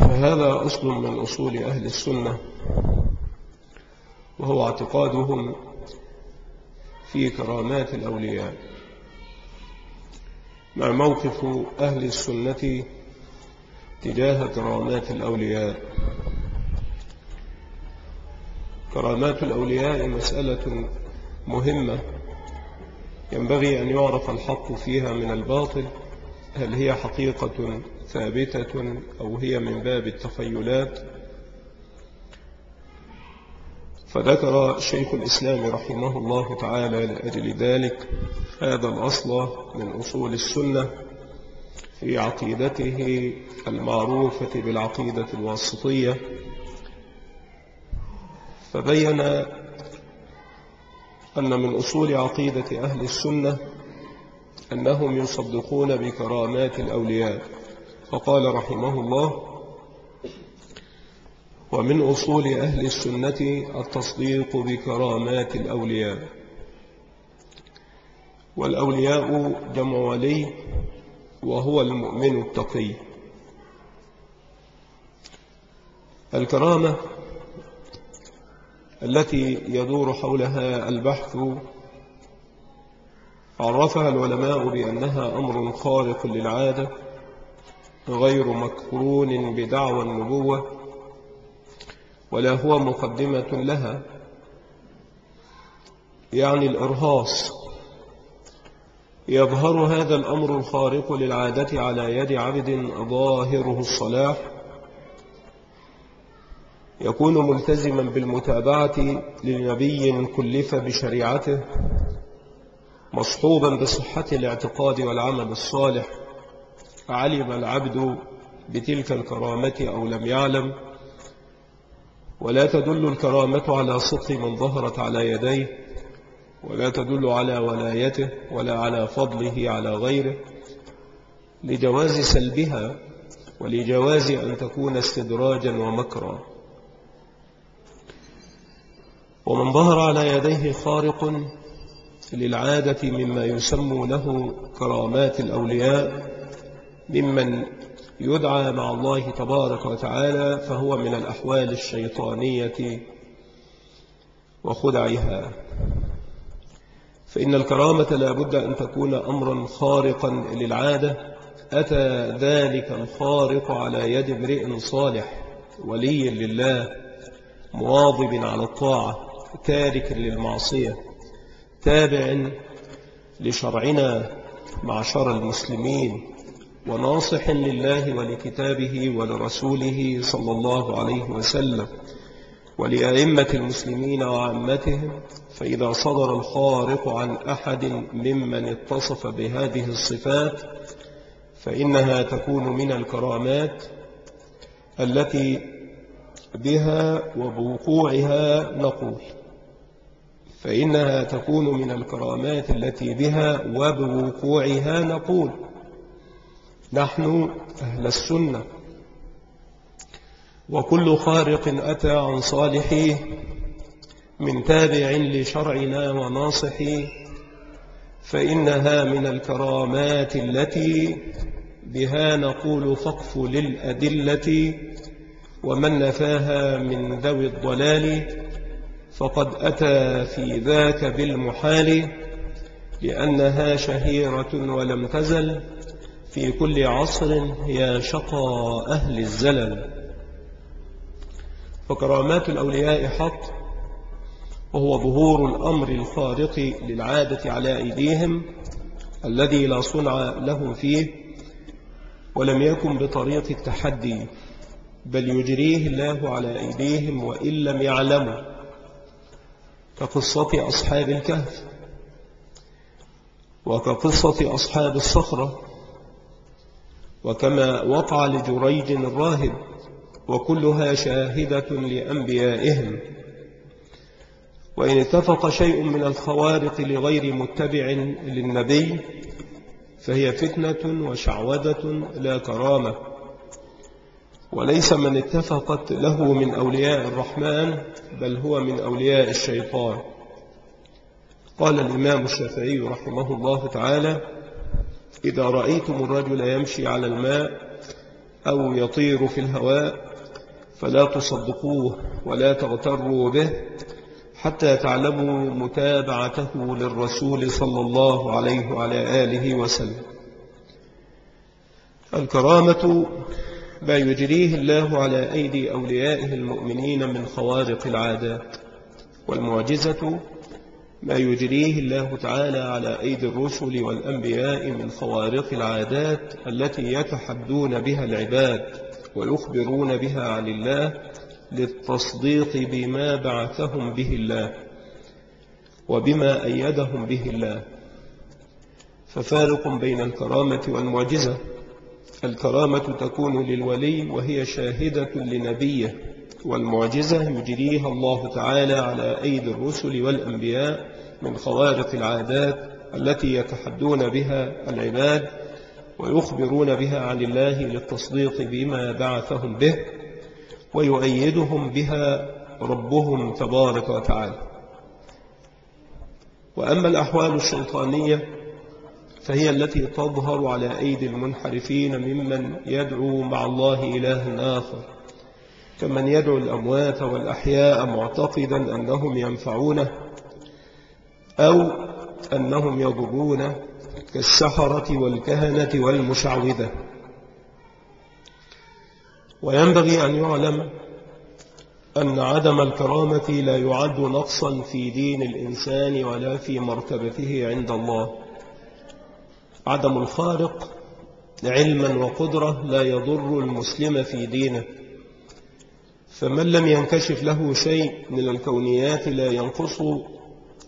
فهذا أصل من أصول أهل السنة وهو اعتقادهم في كرامات الأولياء. مع موقف أهل السنة تجاه كرامات الأولياء. كرامات الأولياء مسألة مهمة ينبغي أن يعرف الحق فيها من الباطل هل هي حقيقة ثابتة أو هي من باب التخيلات فذكر شيخ الإسلام رحمه الله تعالى لأجل ذلك هذا الأصل من أصول السنة في عقيدته المعروفة بالعقيدة الواسطية فبين أن من أصول عقيدة أهل السنة أنهم يصدقون بكرامات الأولياء. فقال رحمه الله ومن أصول أهل السنة التصديق بكرامات الأولياء. والأولياء جمع ولي وهو المؤمن التقي. الكرامة التي يدور حولها البحث عرفها العلماء بأنها أمر خارق للعادة غير مكرون بدعوى النبوة ولا هو مقدمة لها. يعني الإرهاص. يظهر هذا الأمر الخارق للعادة على يد عبد ظاهره الصلاح. يكون ملتزما بالمتابعة لنبي كلف بشريعته مصحوبا بصحة الاعتقاد والعمل الصالح. علم العبد بتلك الكرامة أو لم يعلم ولا تدل الكرامة على صدق من ظهرت على يديه ولا تدل على ولايته ولا على فضله على غيره. لجواز سلبها ولجواز أن تكون استدراجا ومكرا. ومن ظهر على يديه خارق للعادة مما يسمونه كرامات الأولياء ممن يدعى مع الله تبارك وتعالى فهو من الأحوال الشيطانية وخدعها. فإن الكرامة لا بد أن تكون أمرا خارقا للعادة. أتى ذلك الخارق على يد امرئ صالح ولي لله مواظب على الطاعة تارك للمعصية تابع لشرعنا معشر المسلمين. وناصح لله ولكتابه ولرسوله صلى الله عليه وسلم ولأئمة المسلمين وعامتهم فإذا صدر الخارق عن أحد ممن اتصف بهذه الصفات فإنها تكون من الكرامات التي بها وبوقوعها نقول. فإنها تكون من الكرامات التي بها وبوقوعها نقول. نحن أهل السنة. وكل خارق أتى عن صالحيه من تابع لشرعنا وناصحي فإنها من الكرامات التي بها نقول فقف للأدلة ومن نفاها من ذوي الضلال فقد أتى في ذاك بالمحال لأنها شهيرة ولم تزل في كل عصر هي شقى أهل الزلل. فكرامات الأولياء حق وهو ظهور الأمر الخارق للعادة على أيديهم الذي لا صنع لهم فيه ولم يكن بطريق التحدي بل يجريه الله على أيديهم وإن لم يعلموا. كقصة أصحاب الكهف وكقصة أصحاب الصخرة وكما وقع لجريج الراهب وكلها شاهدة لأنبيائهم. وإن اتفق شيء من الخوارق لغير متبع للنبي فهي فتنة وشعوذة لا كرامة. وليس من اتفقت له من أولياء الرحمن بل هو من أولياء الشيطان. قال الإمام الشافعي رحمه الله تعالى إذا رأيتم الرجل يمشي على الماء أو يطير في الهواء فلا تصدقوه ولا تغتروا به حتى تعلموا متابعته للرسول صلى الله عليه وعلى آله وسلم. الكرامة ما يجريه الله على أيدي أوليائه المؤمنين من خوارق العادات والمعجزة ما يجريه الله تعالى على أيدي الرسل والأنبياء من خوارق العادات التي يتحدون بها العباد ويخبرون بها عن الله للتصديق بما بعثهم به الله وبما أيدهم به الله. ففارق بين الكرامة والمعجزة. الكرامة تكون للولي وهي شاهدة لنبيه. والمعجزة يجريها الله تعالى على أيدي الرسل والأنبياء من خوارق العادات التي يتحدون بها العباد ويخبرون بها عن الله للتصديق بما بعثهم به ويؤيدهم بها ربهم تبارك وتعالى. وأما الأحوال الشيطانية فهي التي تظهر على أيدي المنحرفين ممن يدعو مع الله إله آخر. كمن يدعو الأموات والأحياء معتقدا أنهم ينفعونه أو أنهم يضرون كالسحرة والكهنة والمشعوذة. وينبغي أن يعلم أن عدم الكرامة لا يعد نقصا في دين الإنسان ولا في مرتبته عند الله. عدم الخارق علما وقدرة لا يضر المسلم في دينه. فمن لم ينكشف له شيء من الكونيات لا ينقص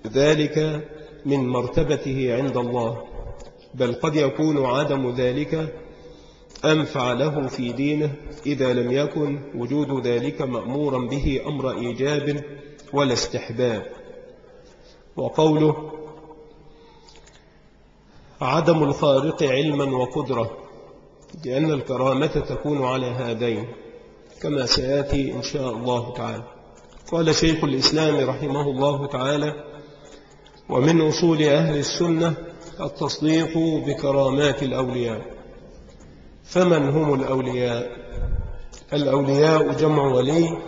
ذلك من مرتبته عند الله بل قد يكون عدم ذلك أنفع له في دينه إذا لم يكن وجود ذلك مأمورا به أمر إيجاب ولا استحباب. وقوله عدم الخارق علما وقدرة لأن الكرامة تكون على هذين. كما سيأتي إن شاء الله تعالى. قال شيخ الإسلام رحمه الله تعالى ومن أصول أهل السنة التصديق بكرامات الأولياء. فمن هم الأولياء؟ الأولياء جمع ولي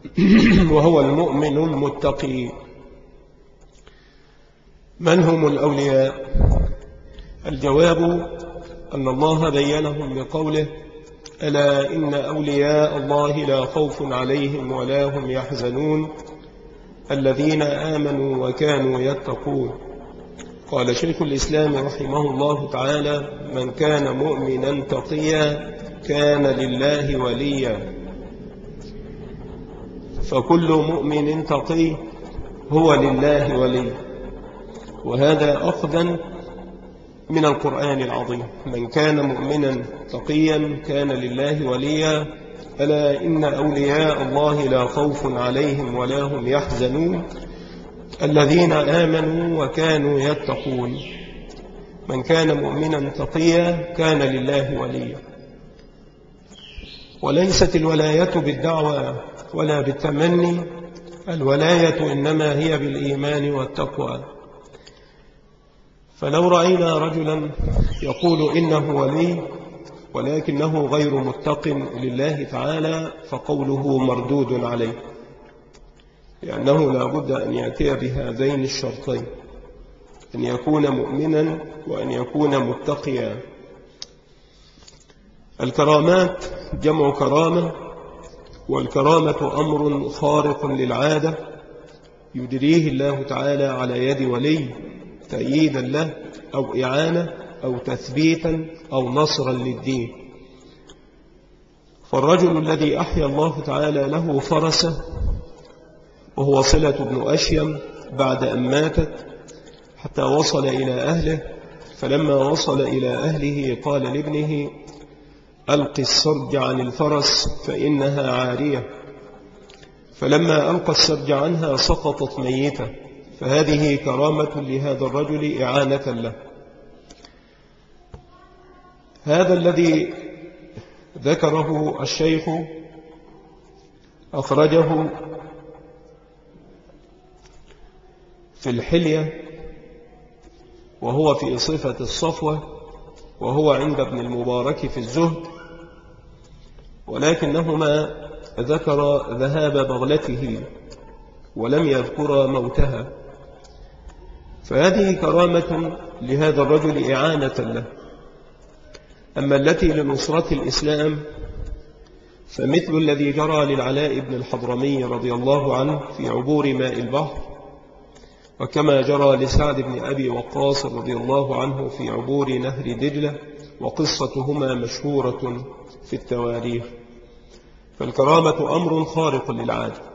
وهو المؤمن المتقي. من هم الأولياء؟ الجواب أن الله بينهم بقوله ألا إن أولياء الله لا خوف عليهم ولا هم يحزنون الذين آمنوا وكانوا يتقون. قال شيخ الإسلام رحمه الله تعالى من كان مؤمنا تقيا كان لله وليا. فكل مؤمن تقي هو لله ولي. وهذا أخذا من القرآن العظيم. من كان مؤمنا تقيا كان لله وليا. ألا إن أولياء الله لا خوف عليهم ولا هم يحزنون. الذين آمنوا وكانوا يتقون. من كان مؤمنا تقيا كان لله وليا. وليست الولاية بالدعوة ولا بالتمني. الولاية إنما هي بالإيمان والتقوى. فلو رأينا رجلا يقول إنه ولي ولكنه غير متق لله تعالى فقوله مردود عليه لأنه لا بد أن يأتي بهذين الشرطين أن يكون مؤمنا وأن يكون متقيا. الكرامات جمع كرامة والكرامة أمر خارق للعادة يدريه الله تعالى على يد ولي تأييدا له أو إعانة أو تثبيتا أو نصرا للدين. فالرجل الذي أحيا الله تعالى له فرسه وهو صلة بن أشيم بعد أن ماتت حتى وصل إلى أهله فلما وصل إلى أهله قال لابنه ألق السرج عن الفرس فإنها عارية. فلما ألقى السرج عنها سقطت ميتة. فهذه كرامة لهذا الرجل إعانة له. هذا الذي ذكره الشيخ أخرجه في الحلية وهو في صفة الصفوة وهو عند ابن المبارك في الزهد ولكنهما ذكر ذهاب بغلته ولم يذكر موتها. فهذه كرامة لهذا الرجل إعانة له. أما التي لنصرة الإسلام فمثل الذي جرى للعلاء بن الحضرمي رضي الله عنه في عبور ماء البحر وكما جرى لسعد بن أبي وقاص رضي الله عنه في عبور نهر دجلة وقصتهما مشهورة في التواريخ. فالكرامة أمر خارق للعادة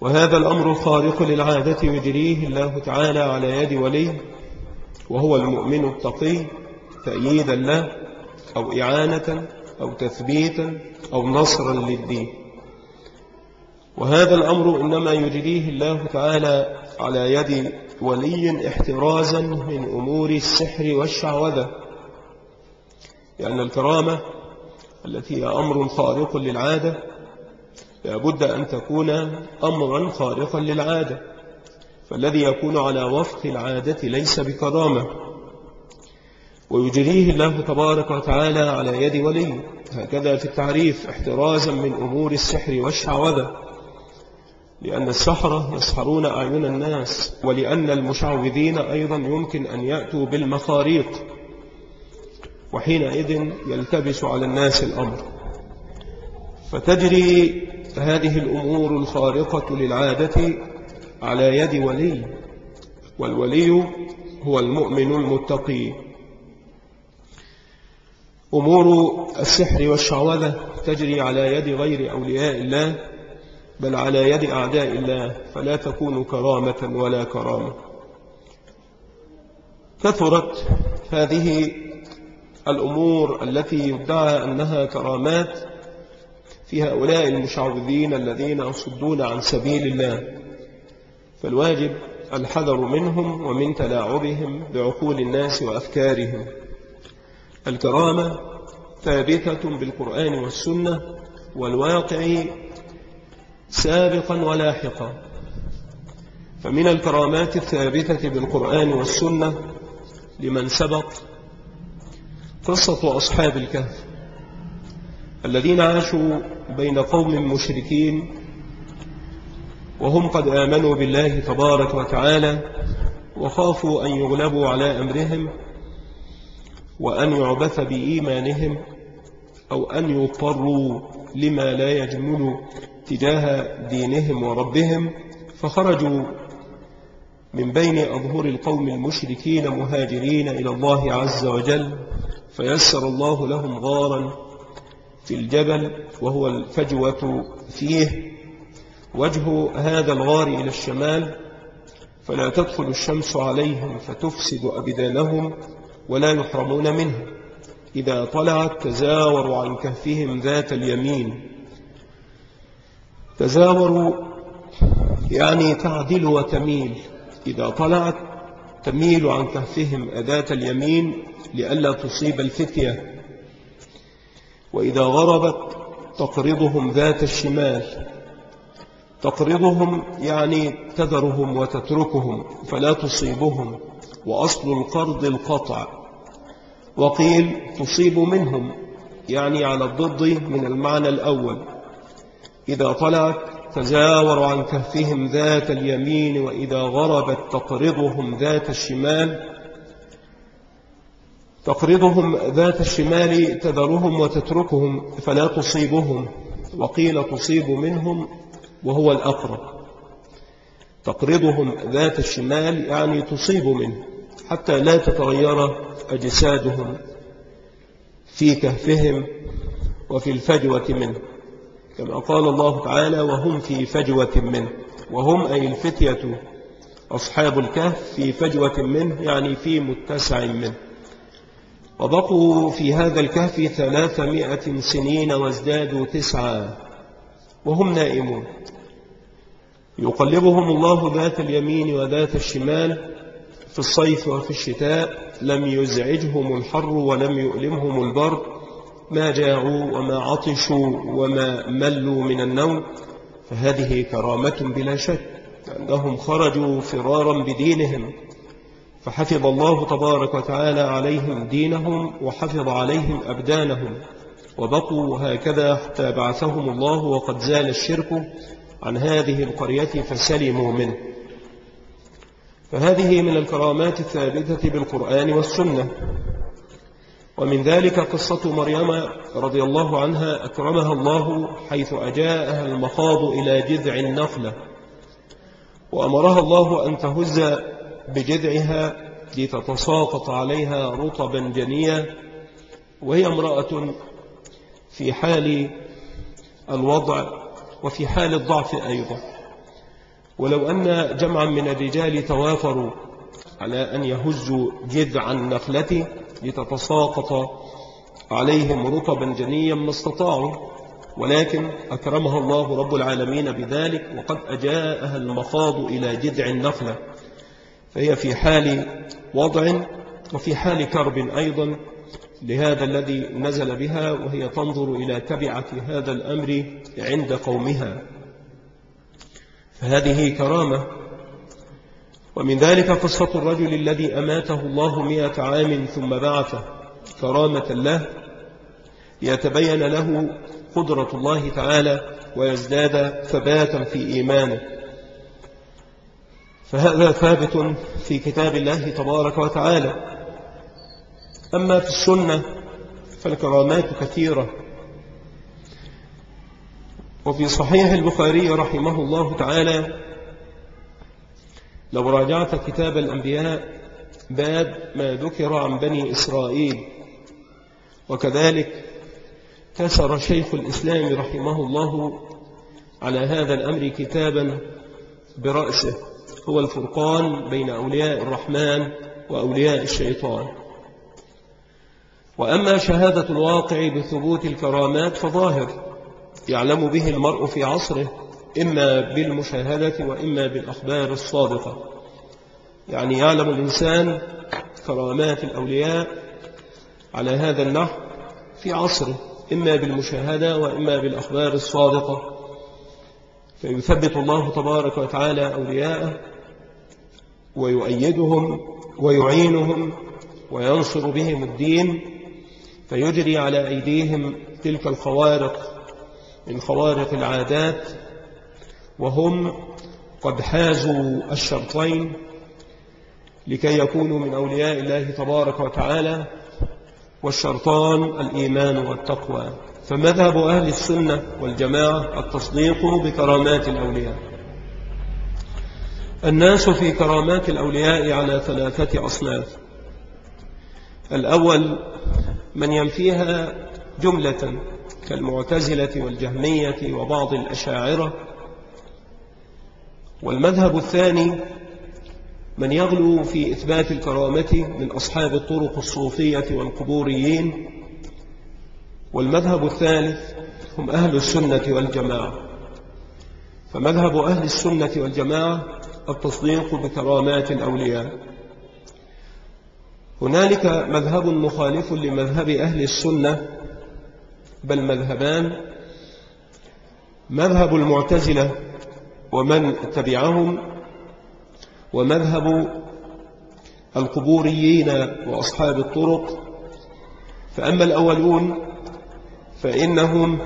وهذا الأمر الخارق للعادة يجريه الله تعالى على يد ولي وهو المؤمن التقي تأييدا له أو إعانة أو تثبيتا أو نصرا للدين. وهذا الأمر إنما يجريه الله تعالى على يد ولي احترازا من أمور السحر والشعوذة. لأن الكرامة التي هي أمر خارق للعادة لابد أن تكون أمرا خارقا للعادة. فالذي يكون على وفق العادة ليس بكرامة. ويجريه الله تبارك وتعالى على يد ولي. هكذا في التعريف احترازا من أمور السحر والشعوذة. لأن السحرة يسحرون أعين الناس ولأن المشعوذين أيضا يمكن أن يأتوا بالمخاريق وحينئذ يلتبس على الناس الأمر. فتجري هذه الأمور الخارقة للعادة على يد ولي والولي هو المؤمن المتقي. أمور السحر والشعوذة تجري على يد غير أولياء الله بل على يد أعداء الله فلا تكون كرامة ولا كرامة. كثرت هذه الأمور التي يدعى أنها كرامات في هؤلاء المشعوذين الذين يصدون عن سبيل الله. فالواجب الحذر منهم ومن تلاعبهم بعقول الناس وأفكارهم. الكرامة ثابتة بالقرآن والسنة والواقع سابقا ولاحقا. فمن الكرامات الثابتة بالقرآن والسنة لمن سبق قصة أصحاب الكهف. الذين عاشوا بين قوم مشركين وهم قد آمنوا بالله تبارك وتعالى وخافوا أن يغلبوا على أمرهم وأن يعبث بإيمانهم أو أن يضطروا لما لا يجمل تجاه دينهم وربهم فخرجوا من بين أظهر القوم المشركين مهاجرين إلى الله عز وجل فيسر الله لهم غارا في الجبل وهو الفجوة فيه. وجه هذا الغار إلى الشمال فلا تدخل الشمس عليهم فتفسد أبدانهم ولا يحرمون منه. إذا طلعت تزاوروا عن كهفهم ذات اليمين. تزاوروا يعني تعدل وتميل. إذا طلعت تميل عن كهفهم أداة اليمين لئلا تصيب الفتية. وإذا غربت تقرضهم ذات الشمال. تقرضهم يعني تذرهم وتتركهم فلا تصيبهم وأصل القرض القطع. وقيل تصيب منهم يعني على الضد من المعنى الأول. إذا طلعت تزاور عن كهفهم ذات اليمين وإذا غربت تقرضهم ذات الشمال تقرضهم ذات الشمال تذرهم وتتركهم فلا تصيبهم وقيل تصيب منهم وهو الأقرب. تقرضهم ذات الشمال يعني تصيب منه حتى لا تتغير أجسادهم في كهفهم وفي الفجوة منه. كما قال الله تعالى وهم في فجوة منه. وهم أي الفتية أصحاب الكهف في فجوة منه يعني في متسع منه. وبقوا في هذا الكهف ثلاثمائة سنين وازدادوا تسعة وهم نائمون. يقلبهم الله ذات اليمين وذات الشمال في الصيف وفي الشتاء لم يزعجهم الحر ولم يؤلمهم البرد. ما جاعوا وما عطشوا وما ملوا من النوم. فهذه كرامة بلا شك أنهم خرجوا فرارا بدينهم. فحفظ الله تبارك وتعالى عليهم دينهم وحفظ عليهم أبدانهم وبقوا هكذا حتى بعثهم الله وقد زال الشرك عن هذه القرية فسلموا منه. فهذه من الكرامات الثابتة بالقرآن والسنة. ومن ذلك قصة مريم رضي الله عنها أكرمها الله حيث أجاءها المخاض إلى جذع النخلة. وأمرها الله أن تهز بجذعها لتتساقط عليها رطبا جنيا وهي امرأة في حال الوضع وفي حال الضعف أيضا. ولو أن جمعا من الرجال توافروا على أن يهزوا جذع النخلة لتتساقط عليهم رطبا جنيا ما استطاعوا ولكن أكرمها الله رب العالمين بذلك وقد أجاءها المخاض إلى جذع النخلة. فهي في حال وضع وفي حال كرب أيضا لهذا الذي نزل بها وهي تنظر إلى تبعة هذا الأمر عند قومها. فهذه كرامة. ومن ذلك قصة الرجل الذي أماته الله مئة عام ثم بعثه كرامة له يتبين له قدرة الله تعالى ويزداد ثباتا في إيمانه. فهذا ثابت في كتاب الله تبارك وتعالى. أما في السنة فالكرامات كثيرة. وفي صحيح البخاري رحمه الله تعالى لو راجعت كتاب الأنبياء باب ما ذكر عن بني إسرائيل. وكذلك كسر شيخ الإسلام رحمه الله على هذا الأمر كتابا برأسه. هو الفرقان بين أولياء الرحمن وأولياء الشيطان. وأما شهادة الواقع بثبوت الكرامات فظاهر يعلم به المرء في عصره إما بالمشاهدة وإما بالأخبار الصادقة. يعني يعلم الإنسان كرامات الأولياء على هذا النحو في عصره إما بالمشاهدة وإما بالأخبار الصادقة. فيثبت الله تبارك وتعالى أولياءه ويؤيدهم ويعينهم وينصر بهم الدين فيجري على أيديهم تلك الخوارق من خوارق العادات وهم قد حازوا الشرطين لكي يكونوا من أولياء الله تبارك وتعالى والشرطان الإيمان والتقوى. فمذهب أهل السنة والجماعة التصديق بكرامات الأولياء. الناس في كرامات الأولياء على ثلاثة أصناف. الأول من ينفيها جملة كالمعتزلة والجهمية وبعض الأشاعرة. والمذهب الثاني من يغلو في إثبات الكرامة من أصحاب الطرق الصوفية والقبوريين. والمذهب الثالث هم أهل السنة والجماعة. فمذهب أهل السنة والجماعة التصديق بكرامات الأولياء. هنالك مذهب مخالف لمذهب أهل السنة بل مذهبان. مذهب المعتزلة ومن تبعهم ومذهب القبوريين وأصحاب الطرق. فأما الأولون فإنهم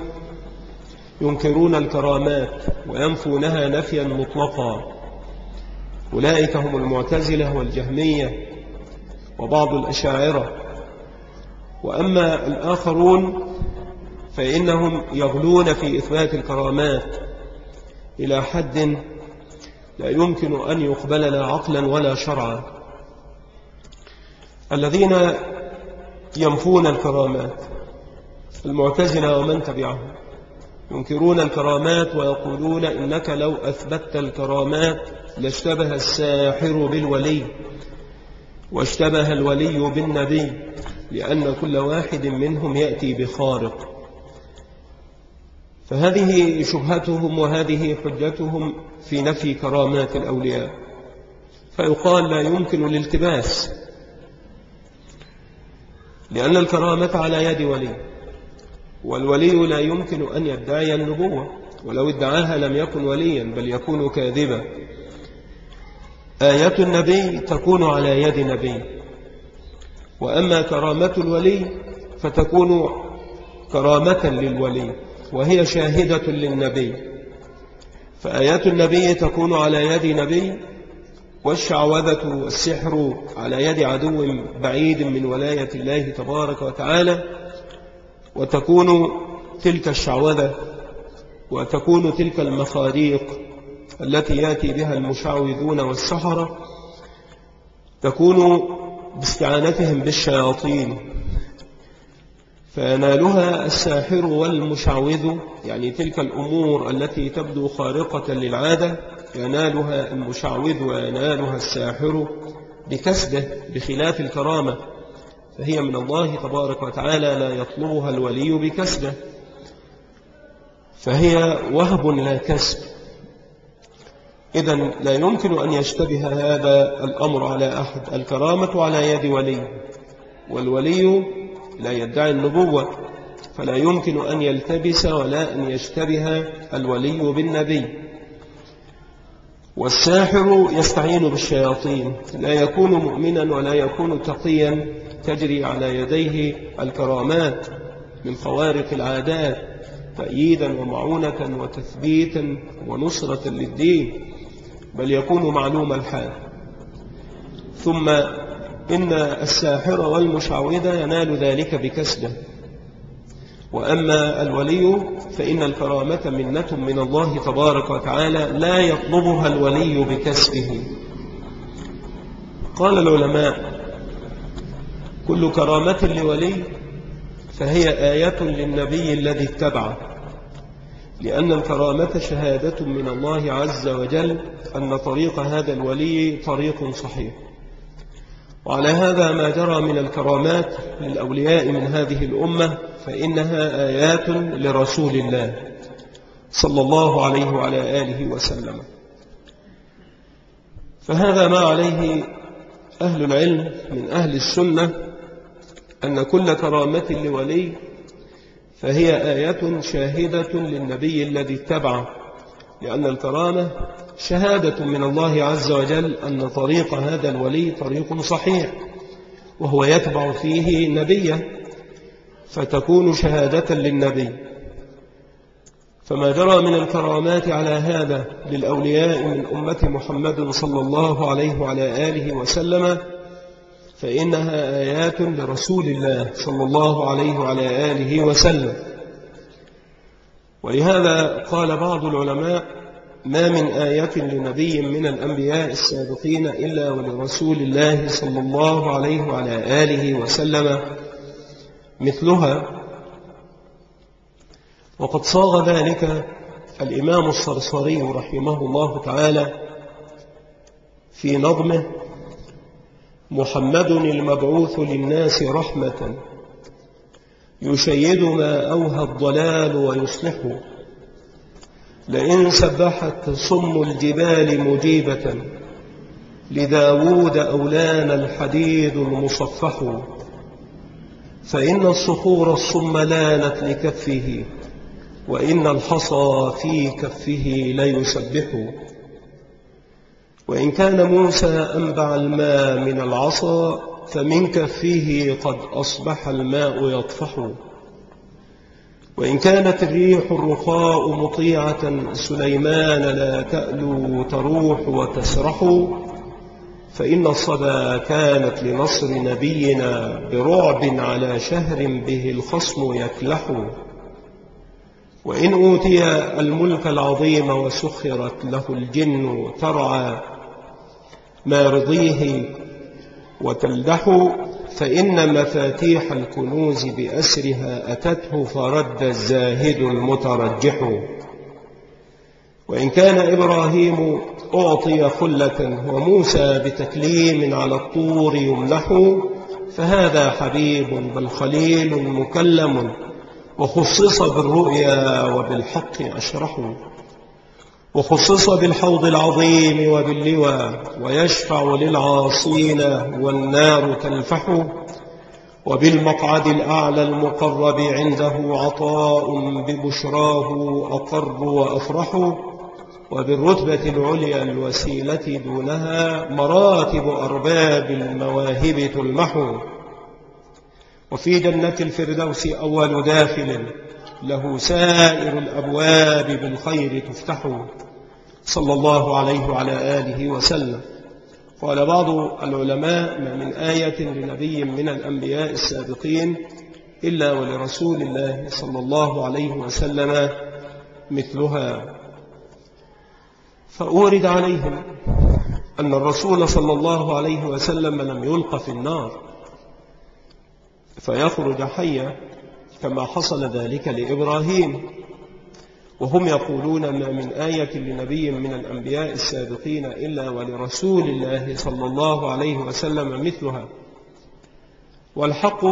ينكرون الكرامات وينفونها نفيا مطلقا. أولئك هم المعتزلة والجهمية وبعض الأشاعرة. وأما الآخرون فإنهم يغلون في إثبات الكرامات إلى حد لا يمكن أن يقبل لا عقلا ولا شرعا. الذين ينفون الكرامات المعتزلة ومن تبعهم ينكرون الكرامات ويقولون إنك لو أثبتت الكرامات لاشتبه الساحر بالولي واشتبه الولي بالنبي لأن كل واحد منهم يأتي بخارق. فهذه شبهتهم وهذه حجتهم في نفي كرامات الأولياء. فيقال لا يمكن الالتباس لأن الكرامة على يد ولي والولي لا يمكن أن يدعي النبوة ولو ادعاها لم يكن وليا بل يكون كاذبا. آية النبي تكون على يد نبي وأما كرامة الولي فتكون كرامة للولي وهي شاهدة للنبي. فآيات النبي تكون على يد نبي والشعوذة والسحر على يد عدو بعيد من ولاية الله تبارك وتعالى. وتكون تلك الشعوذة وتكون تلك المخاريق التي يأتي بها المشعوذون والسحرة تكون باستعانتهم بالشياطين فينالها الساحر والمشعوذ يعني تلك الأمور التي تبدو خارقة للعادة ينالها المشعوذ وينالها الساحر بكسبه بخلاف الكرامة فهي من الله تبارك وتعالى لا يطلبها الولي بكسبه فهي وهب لا كسب. إذا لا يمكن أن يشتبه هذا الأمر على أحد. الكرامة على يد ولي والولي لا يدعي النبوة فلا يمكن أن يلتبس ولا أن يشتبه الولي بالنبي. والساحر يستعين بالشياطين لا يكون مؤمنا ولا يكون تقيا تجري على يديه الكرامات من خوارق العادات تأييدا ومعونة وتثبيتا ونصرة للدين. بل يكون معلوم الحال. ثم إن الساحر والمشعوذ ينال ذلك بكسبه. وأما الولي فإن الكرامة منة من الله تبارك وتعالى لا يطلبها الولي بكسبه. قال العلماء كل كرامة لولي فهي آية للنبي الذي اتبعه. لأن الكرامة شهادة من الله عز وجل أن طريق هذا الولي طريق صحيح. وعلى هذا ما جرى من الكرامات للأولياء من هذه الأمة فإنها آيات لرسول الله صلى الله عليه وعلى آله وسلم. فهذا ما عليه أهل العلم من أهل السنة أن كل كرامة لولي فهي آية شاهدة للنبي الذي اتبعه لأن الكرامة شهادة من الله عز وجل أن طريق هذا الولي طريق صحيح وهو يتبع فيه نبيه فتكون شهادة للنبي. فما جرى من الكرامات على هذا للأولياء من أمة محمد صلى الله عليه وعلى آله وسلم فإنها آيات لرسول الله صلى الله عليه وعلى آله وسلم. ولهذا قال بعض العلماء ما من آية لنبي من الأنبياء السابقين إلا ولرسول الله صلى الله عليه وعلى آله وسلم مثلها. وقد صاغ ذلك الإمام الصرصري رحمه الله تعالى في نظمه محمد المبعوث للناس رحمة. يشيد ما أوهى الضلال ويصلحه. لئن سبحت صم الجبال مجيبة لداود أولان الحديد المصفح. فإن الصخور الصم لانت لكفه وإن الحصى في كفه ليسبح. وإن كان موسى أنبع الماء من العصا فمن كفه قد أصبح الماء يطفح. وإن كانت الريح الرخاء مطيعة سليمان لا تألو تروح وتسرح. فإن الصبا كانت لنصر نبينا برعب على شهر به الخصم يكلح. وإن أوتي الملك العظيم وسخرت له الجن ترعى ما رضيه وتلدح فإن مفاتيح الكنوز بأسرها أتته فرد الزاهد المترجح. وإن كان إبراهيم أعطي خلة وموسى بتكليم على الطور يمنح فهذا حبيب بل خليل مكلم وخصص بالرؤيا وبالحق أشرح. وخصص بالحوض العظيم وباللوى ويشفع للعاصين والنار تلفح وبالمقعد الأعلى المقرب عنده عطاء ببشراه أقر وأفرح وبالرتبة العليا الوسيلة دونها مراتب أرباب المواهب تلمح. وفي جنة الفردوس أول داخل له سائر الأبواب بالخير تفتح. صلى الله عليه وعلى آله وسلم. قال بعض العلماء ما من آية لنبي من الأنبياء السابقين إلا ولرسول الله صلى الله عليه وسلم مثلها. فأورد عليهم أن الرسول صلى الله عليه وسلم لم يلق في النار. فيخرج حيا كما حصل ذلك لإبراهيم. وهم يقولون ما من آية لنبي من الأنبياء السابقين إلا ولرسول الله صلى الله عليه وسلم مثلها. والحق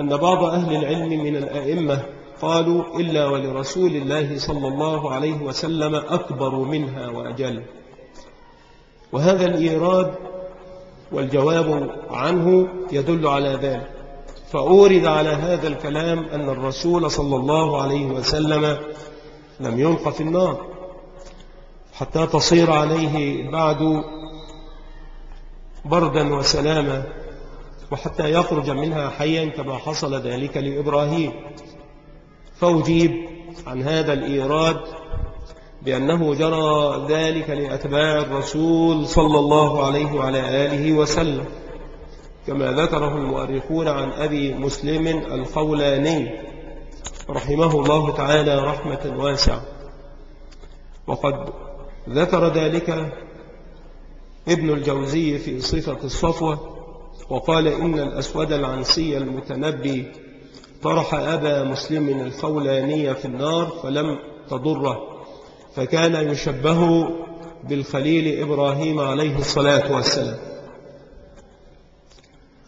أن بعض أهل العلم من الأئمة قالوا إلا ولرسول الله صلى الله عليه وسلم أكبر منها وأجل. وهذا الإيراد والجواب عنه يدل على ذلك. فأورد على هذا الكلام أن الرسول صلى الله عليه وسلم لم يلق في النار حتى تصير عليه بعد بردا وسلاما وحتى يخرج منها حيا كما حصل ذلك لإبراهيم. فأجيب عن هذا الإيراد بأنه جرى ذلك لأتباع الرسول صلى الله عليه وعلى آله وسلم. كما ذكره المؤرخون عن أبي مسلم الخولاني رحمه الله تعالى رحمة واسعة. وقد ذكر ذلك ابن الجوزي في صفة الصفوة وقال إن الأسود العنسي المتنبي طرح أبا مسلم الخولاني في النار فلم تضره فكان يشبه بالخليل إبراهيم عليه الصلاة والسلام.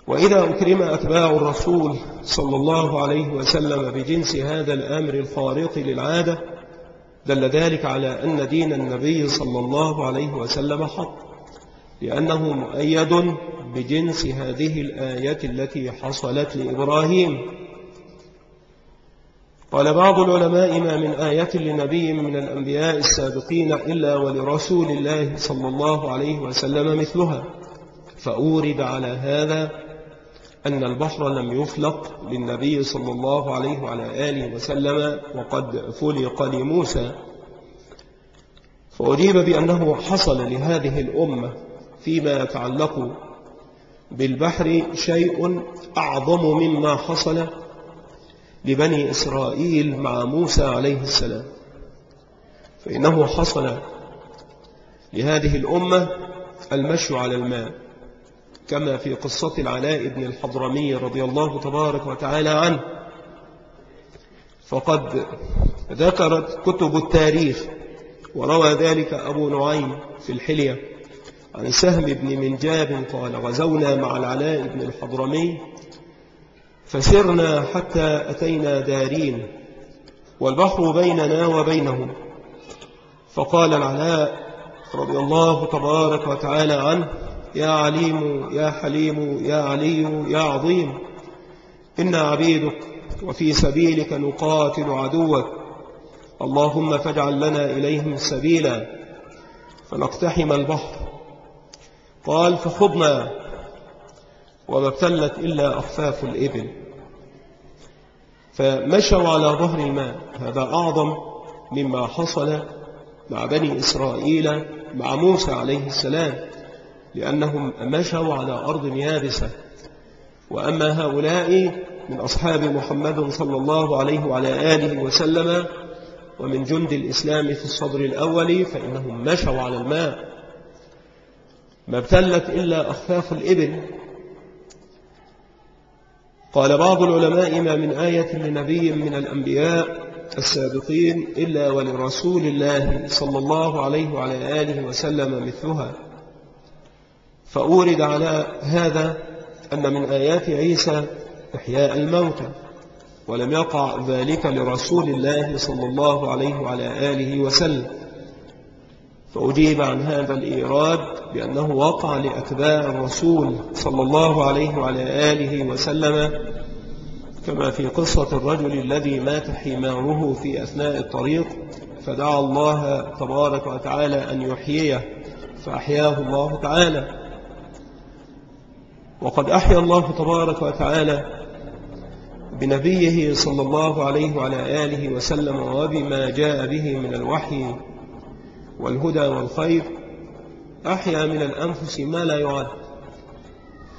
وإذا أكرم أتباع الرسول صلى الله عليه وسلم بجنس هذا الأمر الخارق للعادة دل ذلك على أن دين النبي صلى الله عليه وسلم حق لأنه مؤيد بجنس هذه الآية التي حصلت لإبراهيم. قال بعض العلماء ما من آية لنبي من الأنبياء السابقين إلا ولرسول الله صلى الله عليه وسلم مثلها فأورد على هذا أن البحر لم يفلق للنبي صلى الله عليه وعلى آله وسلم وقد فلق لموسى. فأجيب بأنه حصل لهذه الأمة فيما يتعلق بالبحر شيء أعظم مما حصل لبني إسرائيل مع موسى عليه السلام. فإنه حصل لهذه الأمة المشي على الماء. كما في قصة العلاء بن الحضرمي رضي الله تبارك وتعالى عنه. فقد ذكرت كتب التاريخ وروى ذلك أبو نعيم في الحلية عن سهم بن منجاب قال غزونا مع العلاء بن الحضرمي فسرنا حتى أتينا دارين والبحر بيننا وبينهم. فقال العلاء رضي الله تبارك وتعالى عنه يا عليم يا حليم يا علي يا عظيم. إنا عبيدك وفي سبيلك نقاتل عدوك. اللهم فاجعل لنا إليهم سبيلا. فنقتحم البحر. قال فخضنا وما ابتلت إلا أخفاف الإبل. فمشوا على ظهر الماء. هذا أعظم مما حصل مع بني إسرائيل مع موسى عليه السلام. لأنهم مشوا على أرض يابسة. وأما هؤلاء من أصحاب محمد صلى الله عليه وعلى آله وسلم ومن جند الإسلام في الصدر الأول فإنهم مشوا على الماء. ما ابتلت إلا أخفاف الإبل. قال بعض العلماء ما من آية لنبي من الأنبياء السابقين إلا ولرسول الله صلى الله عليه وعلى آله وسلم مثلها. فأورد على هذا أن من آيات عيسى إحياء الموتى ولم يقع ذلك لرسول الله صلى الله عليه وعلى آله وسلم. فأجيب عن هذا الإيراد بأنه وقع لأتباع الرسول صلى الله عليه وعلى آله وسلم كما في قصة الرجل الذي مات حماره في أثناء الطريق فدعا الله تبارك وتعالى أن يحييه فأحياه الله تعالى. وقد أحيا الله تبارك وتعالى بنبيه صلى الله عليه وعلى آله وسلم وبما جاء به من الوحي والهدى والخير أحيا من الأنفس ما لا يعد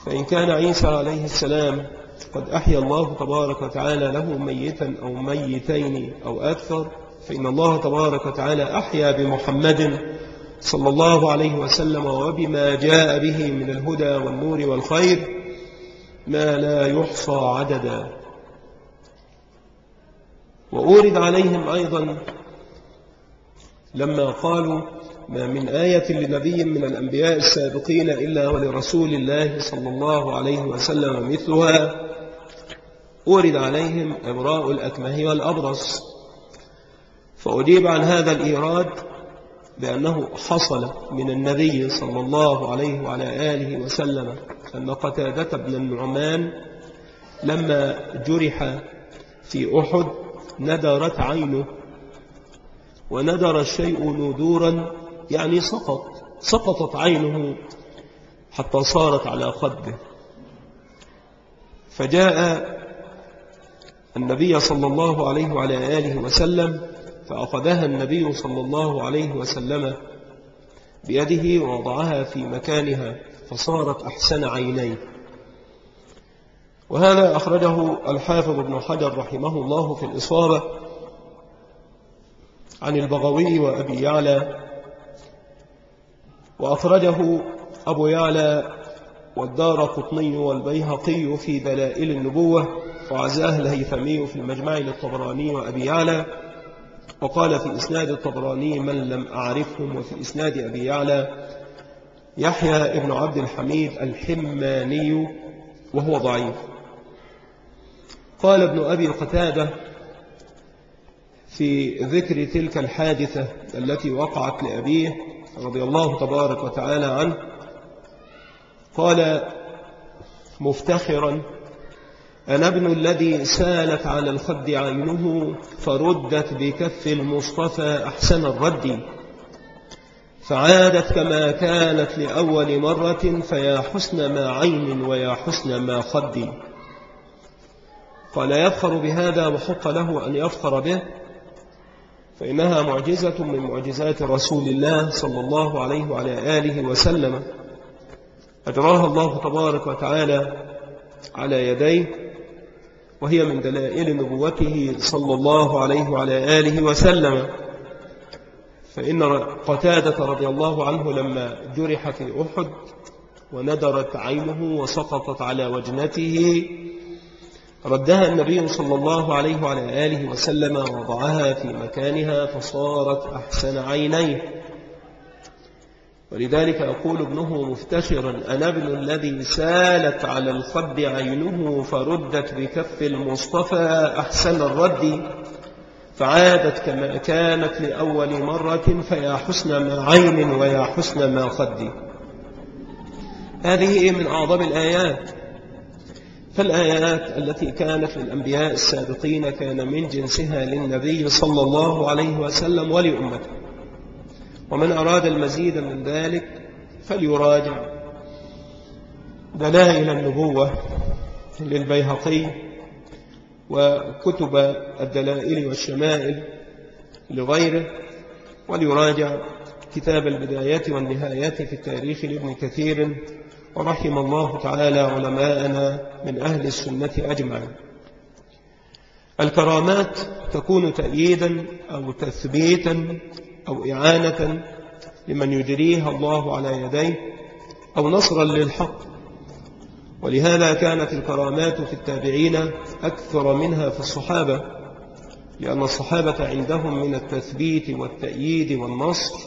فإن كان عيسى عليه السلام قد أحيا الله تبارك وتعالى له ميتا أو ميتين أو أكثر فإن الله تبارك وتعالى أحيا بمحمد صلى الله عليه وسلم وبما جاء به من الهدى والنور والخير ما لا يحصى عددا. وأورد عليهم أيضا لما قالوا ما من آية لنبي من الأنبياء السابقين إلا ولرسول الله صلى الله عليه وسلم مثلها. أورد عليهم إبراء الأكمه والأبرص. فأجيب عن هذا الإيراد بأنه حصل من النبي صلى الله عليه وعلى آله وسلم أن قتادة بن النعمان لما جرح في أحد ندرت عينه وندر الشيء ندورا يعني سقط سقطت عينه حتى صارت على خده. فجاء النبي صلى الله عليه وعلى آله وسلم فأخذها النبي صلى الله عليه وسلم بيده ووضعها في مكانها فصارت أحسن عينيه. وهذا أخرجه الحافظ ابن حجر رحمه الله في الإصابة عن البغوي وأبي يعلى وأخرجه أبو يعلى والدار قطني والبيهقي في دلائل النبوة وعزاه الهيثمي في المجمع للطبراني وأبي يعلى. وقال في إسناد الطبراني من لم أعرفهم وفي إسناد أبي يعلى يحيى ابن عبد الحميد الحماني وهو ضعيف. قال ابن أبي قتادة في ذكر تلك الحادثة التي وقعت لأبيه رضي الله تبارك وتعالى عنه قال مفتخرا أنا ابن الذي سالت على الخد عينه فردت بكف المصطفى أحسن الرد فعادت كما كانت لأول مرة فيا حسن ما عين ويا حسن ما خد قال يفخر بهذا وحق له أن يفخر به فإنها معجزة من معجزات رسول الله صلى الله عليه وعلى آله وسلم أجراها الله تبارك وتعالى على يديه وهي من دلائل نبوته صلى الله عليه وعلى آله وسلم. فإن قتادة رضي الله عنه لما جرح في أحد وندرت عينه وسقطت على وجنته ردها النبي صلى الله عليه وعلى آله وسلم وضعها في مكانها فصارت أحسن عينيه. ولذلك يقول ابنه مفتشرا أنا ابن الذي سالت على الخد عينه فردت بكف المصطفى أحسن الرد فعادت كما كانت لأول مرة فيا حسن ما عين ويا حسن ما خد. هذه من أعظم الآيات. فالآيات التي كانت للأنبياء السابقين كان من جنسها للنبي صلى الله عليه وسلم ولأمته. ومن أراد المزيد من ذلك فليراجع دلائل النبوة للبيهقي وكتب الدلائل والشمائل لغيره وليراجع كتاب البدايات والنهايات في التاريخ لابن كثير ورحم الله تعالى علماءنا من أهل السنة أجمعين. الكرامات تكون تأييدا أو تثبيتا أو إعانة لمن يجريها الله على يديه أو نصرا للحق. ولهذا كانت الكرامات في التابعين أكثر منها في الصحابة لأن الصحابة عندهم من التثبيت والتأييد والنصر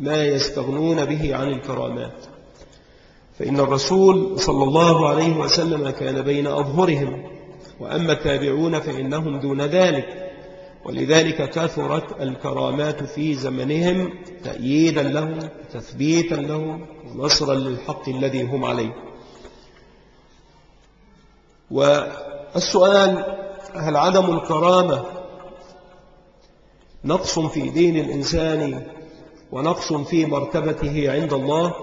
ما يستغنون به عن الكرامات. فإن الرسول صلى الله عليه وسلم كان بين أظهرهم وأما التابعون فإنهم دون ذلك. ولذلك كثرت الكرامات في زمنهم تأييدا لهم تثبيتا لهم ونصرا للحق الذي هم عليه. والسؤال هل عدم الكرامة نقص في دين الإنسان ونقص في مرتبته عند الله؟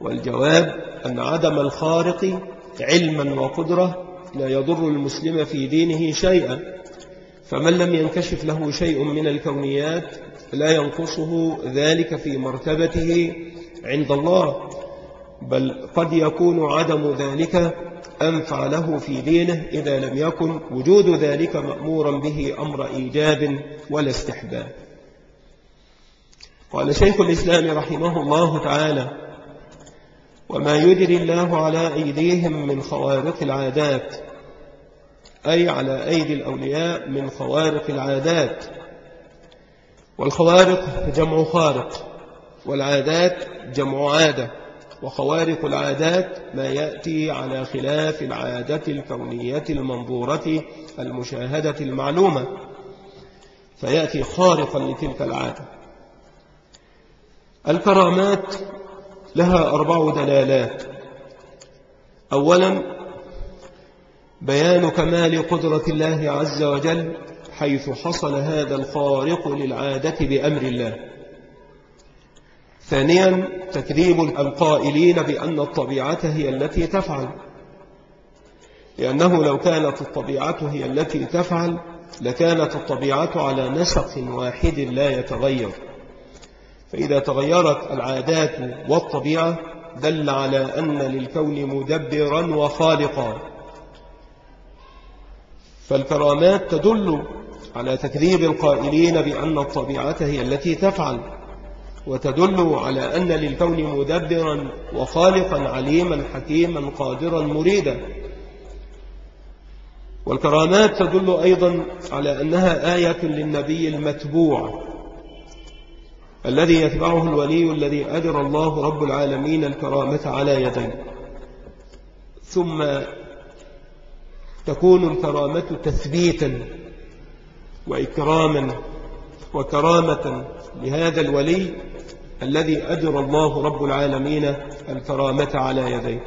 والجواب أن عدم الخارق علما وقدرة لا يضر المسلم في دينه شيئا. فمن لم ينكشف له شيء من الكونيات لا ينقصه ذلك في مرتبته عند الله بل قد يكون عدم ذلك أنفع له في دينه إذا لم يكن وجود ذلك مأمورا به أمر إيجاب ولا استحباب. قال شيخ الإسلام رحمه الله تعالى وما يجري الله على أيديهم من خوارق العادات أي على أيدي الأولياء من خوارق العادات. والخوارق جمع خارق والعادات جمع عادة. وخوارق العادات ما يأتي على خلاف العادة الكونية المنظورة المشاهدة المعلومة. فيأتي خارقا لتلك العادة. الكرامات لها أربع دلالات. أولا بيان كمال قدرة الله عز وجل حيث حصل هذا الخارق للعادة بأمر الله. ثانيا تكذيب القائلين بأن الطبيعة هي التي تفعل. لأنه لو كانت الطبيعة هي التي تفعل لكانت الطبيعة على نسق واحد لا يتغير. فإذا تغيرت العادات والطبيعة دل على أن للكون مدبرا وخالقا. فالكرامات تدل على تكذيب القائلين بأن الطبيعة هي التي تفعل وتدل على أن للكون مدبرا وخالقا عليما حكيما قادرا مريدا. والكرامات تدل أيضا على أنها آية للنبي المتبوع الذي يتبعه الولي الذي أدر الله رب العالمين الكرامة على يديه. ثم تكون الكرامة تثبيتا وإكراما وكرامة لهذا الولي الذي أجر الله رب العالمين الكرامة على يديه.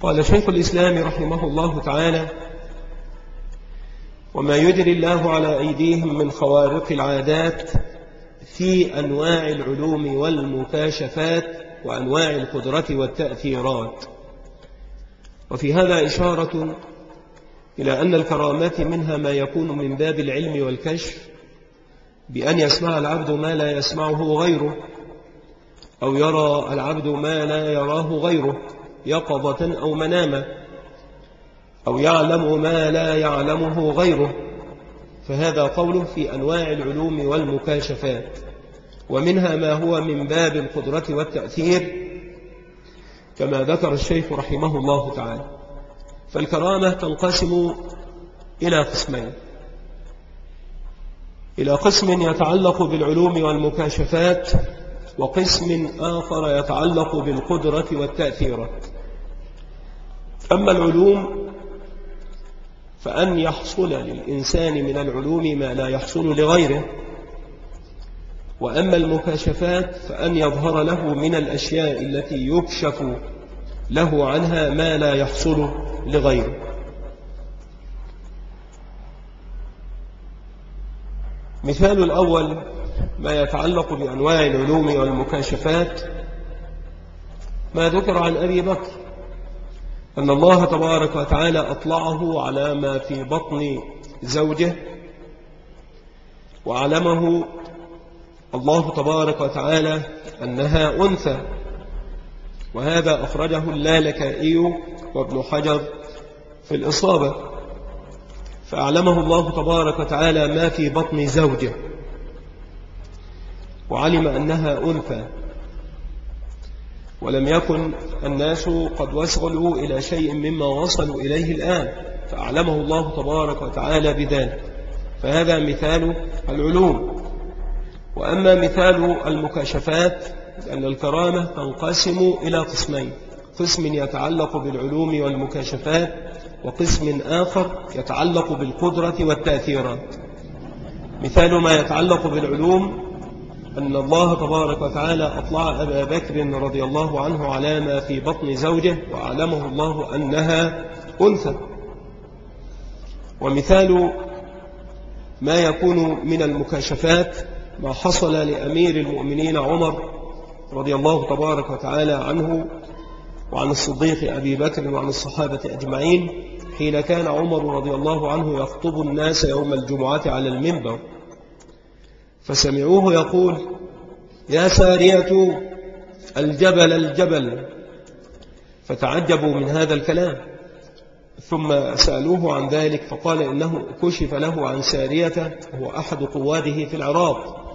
قال شيخ الإسلام رحمه الله تعالى وما يجري الله على أيديهم من خوارق العادات في أنواع العلوم والمكاشفات وأنواع القدرة والتأثيرات. وفي هذا إشارة إلى أن الكرامات منها ما يكون من باب العلم والكشف بأن يسمع العبد ما لا يسمعه غيره أو يرى العبد ما لا يراه غيره يقظة أو مناما أو يعلم ما لا يعلمه غيره. فهذا قول في أنواع العلوم والمكاشفات ومنها ما هو من باب القدرة والتأثير كما ذكر الشيخ رحمه الله تعالى. فالكرامة تنقسم إلى قسمين. إلى قسم يتعلق بالعلوم والمكاشفات وقسم آخر يتعلق بالقدرة والتأثيرات. أما العلوم فأن يحصل للإنسان من العلوم ما لا يحصل لغيره. وأما المكاشفات فأن يظهر له من الأشياء التي يكشف له عنها ما لا يحصل لغيره. مثال الأول ما يتعلق بأنواع العلوم والمكاشفات. ما ذكر عن أبي بكر أن الله تبارك وتعالى أطلعه على ما في بطن زوجه وعلمه الله تبارك وتعالى أنها أنثى. وهذا أخرجه اللالكائي وابن حجر في الإصابة. فأعلمه الله تبارك وتعالى ما في بطن زوجه. وعلم أنها أنثى. ولم يكن الناس قد وصلوا إلى شيء مما وصلوا إليه الآن. فأعلمه الله تبارك وتعالى بذلك. فهذا مثال العلوم. وأما مثال المكاشفات أن الكرامة تنقسم إلى قسمين. قسم يتعلق بالعلوم والمكاشفات وقسم آخر يتعلق بالقدرة والتأثيرات. مثال ما يتعلق بالعلوم أن الله تبارك وتعالى أطلع أبا بكر رضي الله عنه على ما في بطن زوجه وأعلمه الله أنها أنثى. ومثال ما يكون من المكاشفات ما حصل لأمير المؤمنين عمر رضي الله تبارك وتعالى عنه وعن الصديق أبي بكر وعن الصحابة أجمعين حين كان عمر رضي الله عنه يخطب الناس يوم الجمعة على المنبر. فسمعوه يقول يا سارية الجبل الجبل. فتعجبوا من هذا الكلام. ثم سألوه عن ذلك فقال إنه كشف له عن سارية هو أحد قواده في العراق.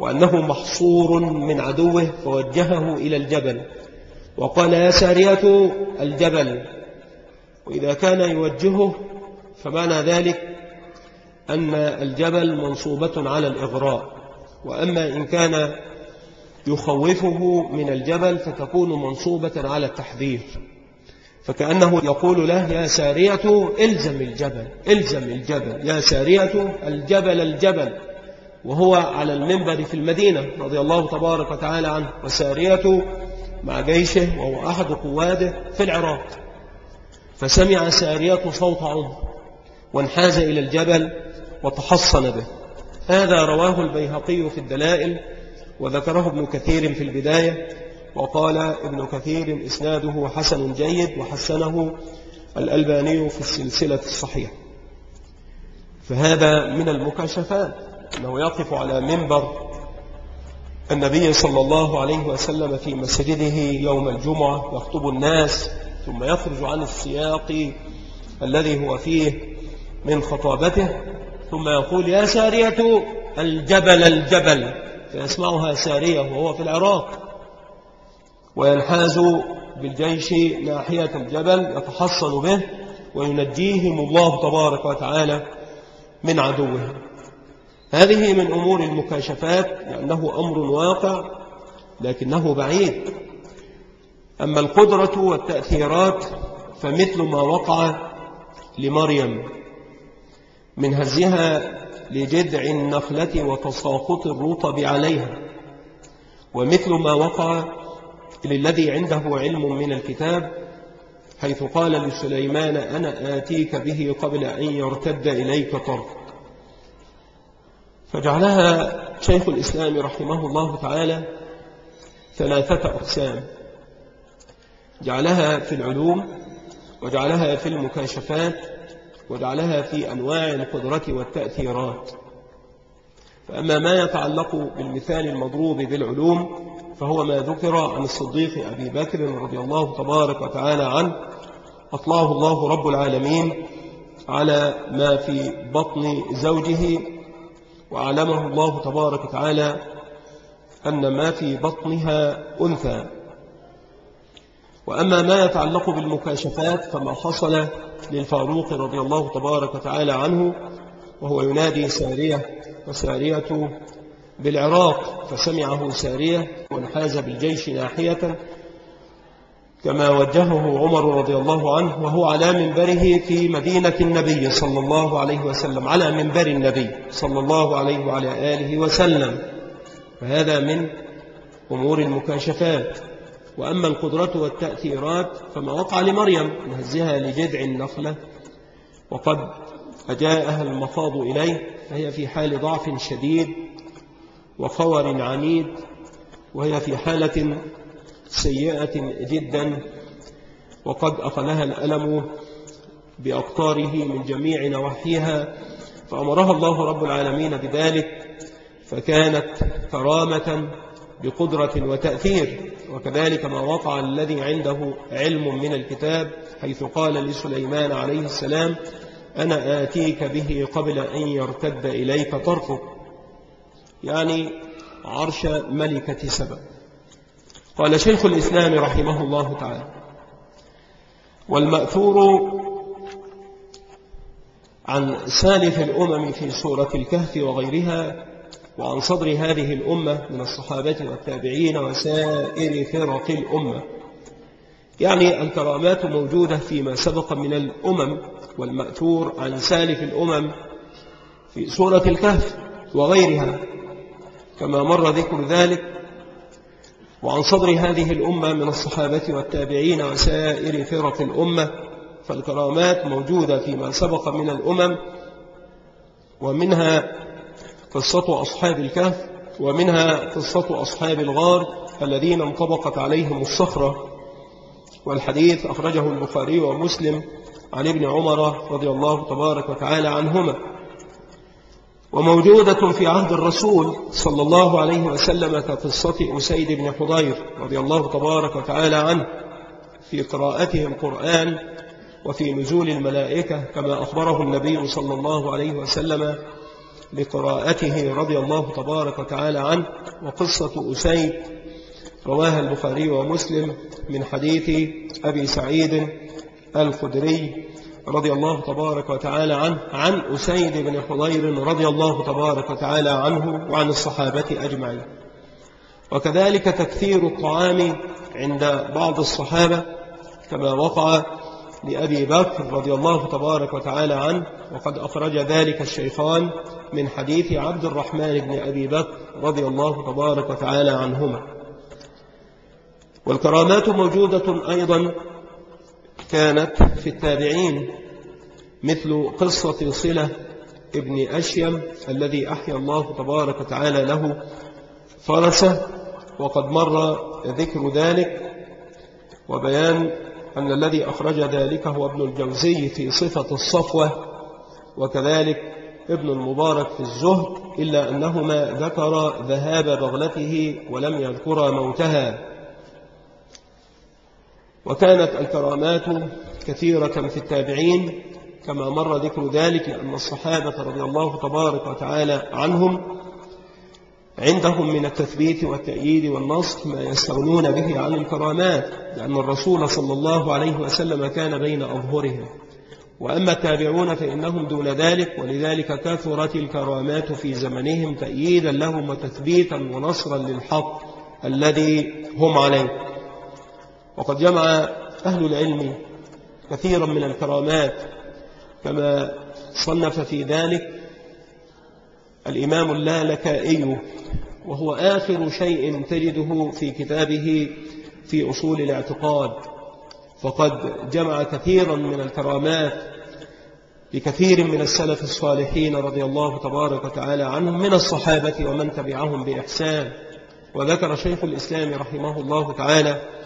وأنه محصور من عدوه فوجهه إلى الجبل وقال يا سارية الجبل وإذا كان يوجهه فمعنى ذلك أن الجبل منصوبة على الإغراء وأما إن كان يخوفه من الجبل فتكون منصوبة على التحذير فكأنه يقول له يا سارية إلزم الجبل إلزم الجبل يا سارية الجبل الجبل. وهو على المنبر في المدينة رضي الله تبارك وتعالى عنه وسارية مع جيشه وهو أحد قواده في العراق. فسمع سارية صوت عمر وانحاز إلى الجبل وتحصن به. هذا رواه البيهقي في الدلائل وذكره ابن كثير في البداية وقال ابن كثير إسناده حسن جيد وحسنه الألباني في السلسلة الصحيحة. فهذا من المكاشفات. أنه يقف على منبر النبي صلى الله عليه وسلم في مسجده يوم الجمعة يخطب الناس ثم يخرج عن السياق الذي هو فيه من خطابته ثم يقول يا سارية الجبل الجبل فيسمعها سارية وهو في العراق وينحاز بالجيش ناحية الجبل يتحصن به وينجيهم الله تبارك وتعالى من عدوه. هذه من أمور المكاشفات لأنه أمر واقع لكنه بعيد. أما القدرة والتأثيرات فمثل ما وقع لمريم من هزها لجذع النخلة وتساقط الرطب عليها. ومثل ما وقع للذي عنده علم من الكتاب حيث قال لسليمان أنا آتيك به قبل أن يرتد إليك طرف فجعلها شيخ الإسلام رحمه الله تعالى ثلاثة أقسام. جعلها في العلوم وجعلها في المكاشفات وجعلها في أنواع القدرة والتأثيرات. فأما ما يتعلق بالمثال المضروب بالعلوم فهو ما ذكر عن الصديق أبي بكر رضي الله تبارك وتعالى عنه أطلعه الله رب العالمين على ما في بطن زوجه وأعلمه الله تبارك وتعالى أن ما في بطنها أنثى. وأما ما يتعلق بالمكاشفات فما حصل للفاروق رضي الله تبارك وتعالى عنه وهو ينادي سارية وسارية بالعراق فسمعه سارية وانحاز بالجيش ناحية كما وجهه عمر رضي الله عنه وهو على منبره في مدينة النبي صلى الله عليه وسلم على منبر النبي صلى الله عليه وعلى آله وسلم. فهذا من أمور المكاشفات. وأما القدرة والتأثيرات فما وقع لمريم نهزها لجذع النخلة وقد أجاءها المفاض إليه فهي في حال ضعف شديد وخور عنيد وهي في حالة سيئة جدا وقد أخذها الألم بأقطاره من جميع نواحيها فأمرها الله رب العالمين بذلك فكانت كرامة بقدرة وتأثير وكذلك ما وقع الذي عنده علم من الكتاب حيث قال لسليمان عليه السلام أنا آتيك به قبل أن يرتد إليك طرفك. يعني عرش ملكة سبأ. قال شيخ الإسلام رحمه الله تعالى والمأثور عن سالف الأمم في سورة الكهف وغيرها وعن صدر هذه الأمة من الصحابة والتابعين وسائر فرق الأمة. يعني الكرامات موجودة فيما سبق من الأمم والمأثور عن سالف الأمم في سورة الكهف وغيرها. كما مر ذكر ذلك وعن صدر هذه الأمة من الصحابة والتابعين وسائر فرق الأمة فالكرامات موجودة فيما سبق من الأمم ومنها قصة أصحاب الكهف ومنها قصة أصحاب الغار الذين انطبقت عليهم الصخرة. والحديث أخرجه البخاري ومسلم عن ابن عمر رضي الله تبارك وتعالى عنهما. وموجودة في عهد الرسول صلى الله عليه وسلم كقصة أسيد بن حضير رضي الله تبارك وتعالى عنه في قراءته القرآن وفي نزول الملائكة كما أخبره النبي صلى الله عليه وسلم لقراءته رضي الله تبارك وتعالى عنه وقصة أسيد رواها البخاري ومسلم من حديث أبي سعيد الخدري رضي الله تبارك وتعالى عنه عن أسيد بن حضير رضي الله تبارك وتعالى عنه وعن الصحابة أجمعين. وكذلك تكثير الطعام عند بعض الصحابة كما وقع لأبي بكر رضي الله تبارك وتعالى عنه وقد أخرج ذلك الشيخان من حديث عبد الرحمن بن أبي بكر رضي الله تبارك وتعالى عنهما. والكرامات موجودة أيضا كانت في التابعين مثل قصة صلة ابن أشيم الذي أحيا الله تبارك وتعالى له فرسه وقد مر ذكر ذلك وبيان أن الذي أخرج ذلك هو ابن الجوزي في صفة الصفوة وكذلك ابن المبارك في الزهد إلا أنهما ذكر ذهاب بغلته ولم يذكر موتها. وكانت الكرامات كثيرة في التابعين كما مر ذكر ذلك لأن الصحابة رضي الله تبارك وتعالى عنهم عندهم من التثبيت والتأييد والنصر ما يستغنون به عن الكرامات لأن الرسول صلى الله عليه وسلم كان بين أظهرهم. وأما التابعون فإنهم دون ذلك ولذلك كثرت الكرامات في زمنهم تأييدا لهم وتثبيتا ونصرا للحق الذي هم عليه. وقد جمع أهل العلم كثيرا من الكرامات كما صنف في ذلك الإمام اللالكائي وهو آخر شيء تجده في كتابه في أصول الاعتقاد. فقد جمع كثيرا من الكرامات لكثير من السلف الصالحين رضي الله تبارك وتعالى عنهم من الصحابة ومن تبعهم بإحسان. وذكر شيخ الإسلام رحمه الله تعالى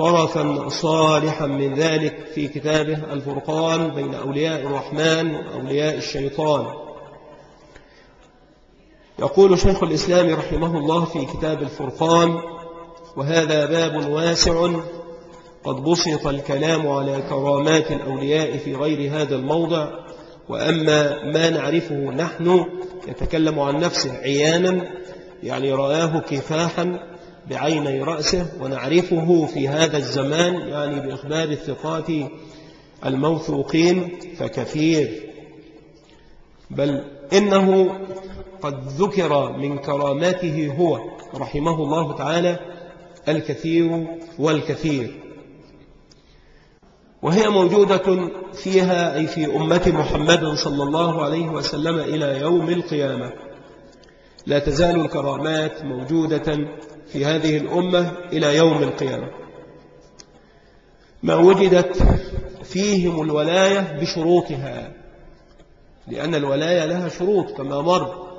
طرفا صالحا من ذلك في كتابه الفرقان بين أولياء الرحمن وأولياء الشيطان. يقول شيخ الإسلام رحمه الله في كتاب الفرقان وهذا باب واسع قد بسط الكلام على كرامات الأولياء في غير هذا الموضع وأما ما نعرفه نحن يتكلم عن نفسه عيانا يعني رآه كفاحا بعيني رأسه ونعرفه في هذا الزمان يعني بإخبار الثقات الموثوقين فكثير. بل إنه قد ذكر من كراماته هو رحمه الله تعالى الكثير والكثير. وهي موجودة فيها أي في أمة محمد صلى الله عليه وسلم إلى يوم القيامة. لا تزال الكرامات موجودة في هذه الأمة إلى يوم القيامة. ما وجدت فيهم الولاية بشروطها لأن الولاية لها شروط كما مر.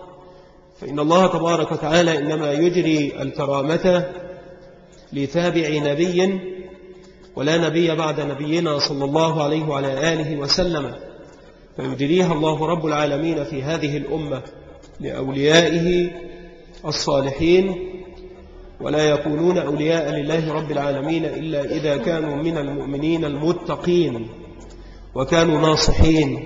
فإن الله تبارك وتعالى إنما يجري الكرامة لتابع نبي ولا نبي بعد نبينا صلى الله عليه وعلى آله وسلم. فيجريها الله رب العالمين في هذه الأمة لأوليائه الصالحين ولا يكونون أولياء لله رب العالمين إلا إذا كانوا من المؤمنين المتقين وكانوا ناصحين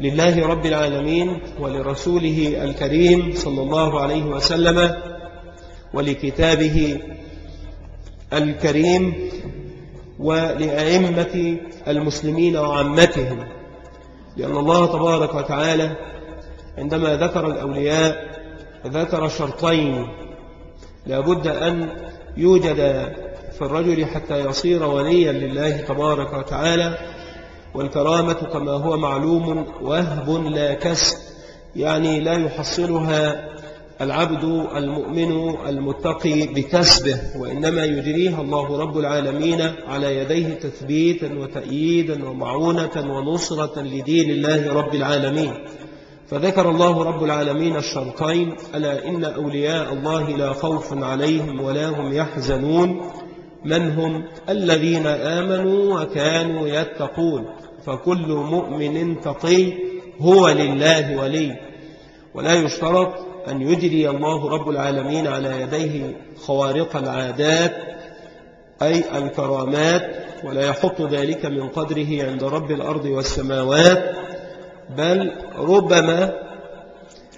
لله رب العالمين ولرسوله الكريم صلى الله عليه وسلم ولكتابه الكريم ولأئمة المسلمين وعامتهم لأن الله تبارك وتعالى عندما ذكر الأولياء ذكر شرطين لابد أن يوجد في الرجل حتى يصير وليا لله تبارك وتعالى والكرامة كما هو معلوم وهب لا كسب يعني لا يحصلها العبد المؤمن المتقي بكسبه وإنما يجريها الله رب العالمين على يديه تثبيتا وتأييدا ومعونة ونصرة لدين الله رب العالمين. فذكر الله رب العالمين الشرطين ألا إن أولياء الله لا خوف عليهم ولا هم يحزنون من هم؟ الذين آمنوا وكانوا يتقون فكل مؤمن تقي هو لله ولي. ولا يشترط أن يجري الله رب العالمين على يديه خوارق العادات أي الكرامات ولا يحط ذلك من قدره عند رب الأرض والسماوات. بل ربما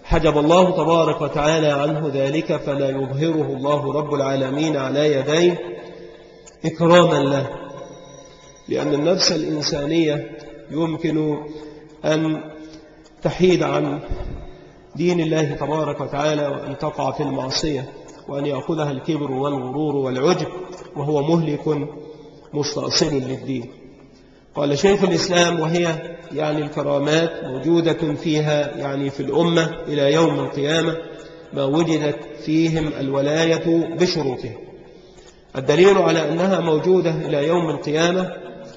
حجب الله تبارك وتعالى عنه ذلك فلا يظهره الله رب العالمين على يديه إكراما له. لأن النفس الإنسانية يمكن أن تحيد عن دين الله تبارك وتعالى وأن تقع في المعصية وأن يأخذها الكبر والغرور والعجب وهو مهلك مستأصل للدين. قال شيخ الإسلام وهي يعني الكرامات موجودة فيها يعني في الأمة إلى يوم القيامة ما وجدت فيهم الولاية بشروطها. الدليل على أنها موجودة إلى يوم القيامة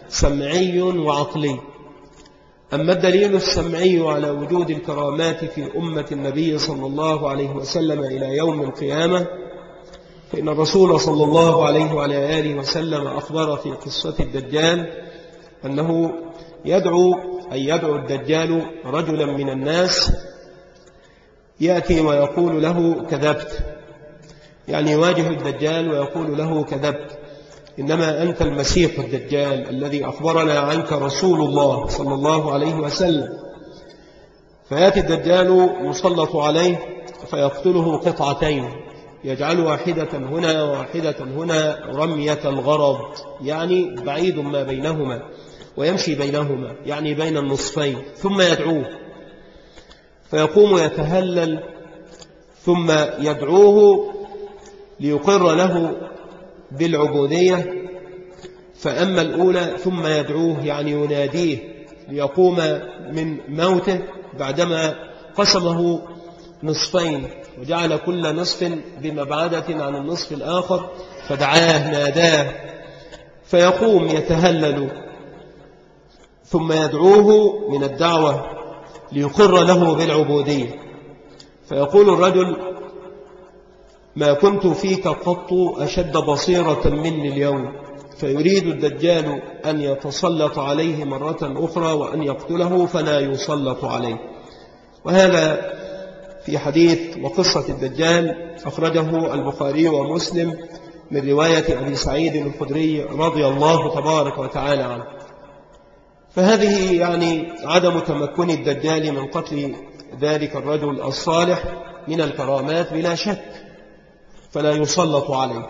سمعي وعقلي. أما الدليل السمعي على وجود الكرامات في أمة النبي صلى الله عليه وسلم إلى يوم القيامة فإن الرسول صلى الله عليه وعلى آله وسلم أخبر في قصة الدجال أنه يدعو أي يدعو الدجال رجلا من الناس يأتي ويقول له كذبت. يعني يواجه الدجال ويقول له كذبت. إنما أنت المسيح الدجال الذي أخبرنا عنك رسول الله صلى الله عليه وسلم. فيأتي الدجال يسلط عليه فيقتله قطعتين. يجعل واحدة هنا واحدة هنا رمية الغرض يعني بعيد ما بينهما. ويمشي بينهما يعني بين النصفين ثم يدعوه. فيقوم يتهلل ثم يدعوه ليقر له بالعبودية. فأما الأولى ثم يدعوه يعني يناديه ليقوم من موته بعدما قسمه نصفين وجعل كل نصف بمبعدة عن النصف الآخر فدعاه ناداه. فيقوم يتهلل. ثم يدعوه من الدعوة ليقر له بالعبودية. فيقول الرجل ما كنت فيك قط أشد بصيرة مني اليوم. فيريد الدجال أن يتسلط عليه مرة أخرى وأن يقتله فلا يسلط عليه. وهذا في حديث وقصة الدجال أخرجه البخاري ومسلم من رواية أبي سعيد الخدري رضي الله تبارك وتعالى عنه. فهذه يعني عدم تمكن الدجال من قتل ذلك الرجل الصالح من الكرامات بلا شك فلا يسلط عليه.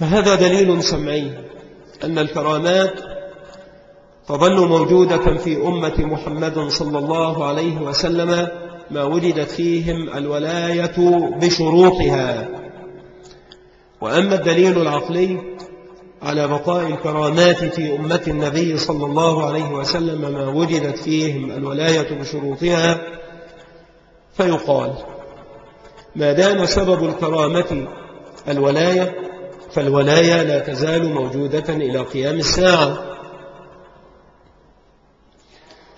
فهذا دليل سمعي أن الكرامات تظل موجودة في أمة محمد صلى الله عليه وسلم ما وجدت فيهم الولاية بشروطها. وأما الدليل العقلي على بقاء الكرامات في أمة النبي صلى الله عليه وسلم ما وجدت فيهم الولاية بشروطها فيقال ما دام سبب الكرامة الولاية فالولاية لا تزال موجودة إلى قيام الساعة.